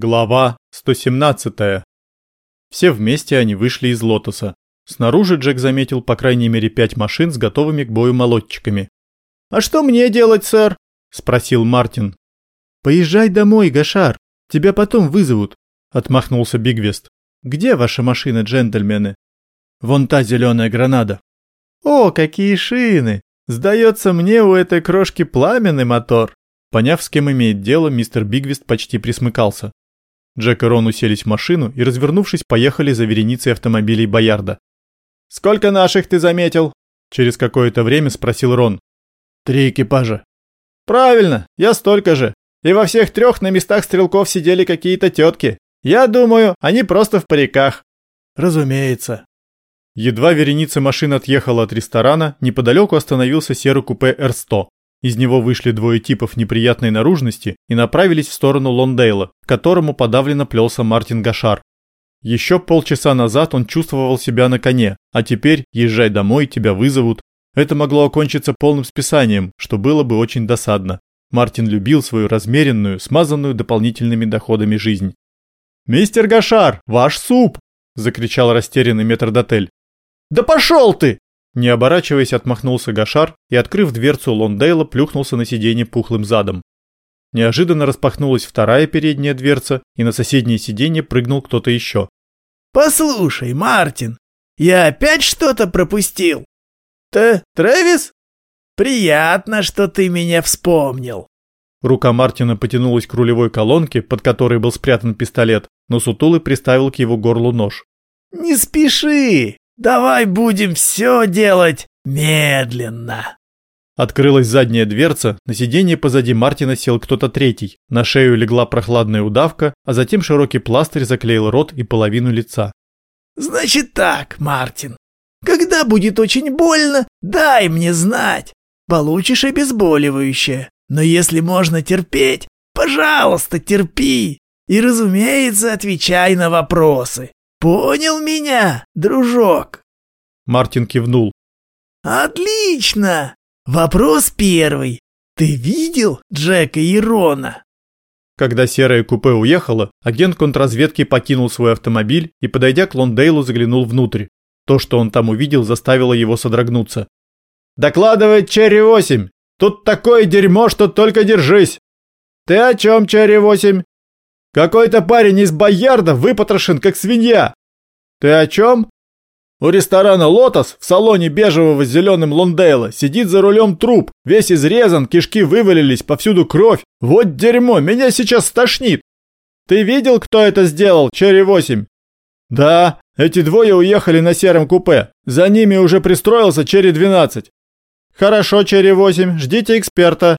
Глава 117. Все вместе они вышли из лотоса. Снаружи Джек заметил по крайней мере пять машин с готовыми к бою молотчиками. «А что мне делать, сэр?» – спросил Мартин. «Поезжай домой, Гашар. Тебя потом вызовут», – отмахнулся Бигвест. «Где ваша машина, джентльмены?» «Вон та зеленая гранада». «О, какие шины! Сдается мне, у этой крошки пламенный мотор». Поняв, с кем имеет дело, мистер Бигвест почти присмыкался. Джек и Рон уселись в машину и, развернувшись, поехали за вереницей автомобилей Боярда. «Сколько наших ты заметил?» Через какое-то время спросил Рон. «Три экипажа». «Правильно, я столько же. И во всех трех на местах стрелков сидели какие-то тетки. Я думаю, они просто в париках». «Разумеется». Едва вереница машин отъехала от ресторана, неподалеку остановился серый купе Р-100. Из него вышли двое типов неприятной наружности и направились в сторону Лондейла, к которому подавленно плелся Мартин Гашар. Еще полчаса назад он чувствовал себя на коне, а теперь езжай домой, тебя вызовут. Это могло окончиться полным списанием, что было бы очень досадно. Мартин любил свою размеренную, смазанную дополнительными доходами жизнь. «Мистер Гашар, ваш суп!» – закричал растерянный метрдотель. «Да пошел ты!» Не оборачиваясь, отмахнулся Гашар и, открыв дверцу Лондейла, плюхнулся на сиденье пухлым задом. Неожиданно распахнулась вторая передняя дверца, и на соседнее сиденье прыгнул кто-то еще. «Послушай, Мартин, я опять что-то пропустил?» «Ты Трэвис?» «Приятно, что ты меня вспомнил». Рука Мартина потянулась к рулевой колонке, под которой был спрятан пистолет, но Сутулый приставил к его горлу нож. «Не спеши! Давай будем все делать медленно. Открылась задняя дверца, на сиденье позади Мартина сел кто-то третий, на шею легла прохладная удавка, а затем широкий пластырь заклеил рот и половину лица. «Значит так, Мартин, когда будет очень больно, дай мне знать. Получишь обезболивающее, но если можно терпеть, пожалуйста, терпи. И, разумеется, отвечай на вопросы. Понял меня, дружок? Мартин кивнул. Отлично! Вопрос первый. Ты видел Джека и Рона? Когда серое купе уехало, агент контрразведки покинул свой автомобиль и, подойдя к Лондейлу, заглянул внутрь. То, что он там увидел, заставило его содрогнуться. «Докладывает Черри-8! Тут такое дерьмо, что только держись!» «Ты о чем, Черри-8?» Какой-то парень из Боярда выпотрошен, как свинья. Ты о чем? У ресторана «Лотос» в салоне бежевого с зеленым Лондейла сидит за рулем труп, весь изрезан, кишки вывалились, повсюду кровь. Вот дерьмо, меня сейчас стошнит. Ты видел, кто это сделал, Черри-8? Да, эти двое уехали на сером купе. За ними уже пристроился Черри-12. Хорошо, Черри-8, ждите эксперта.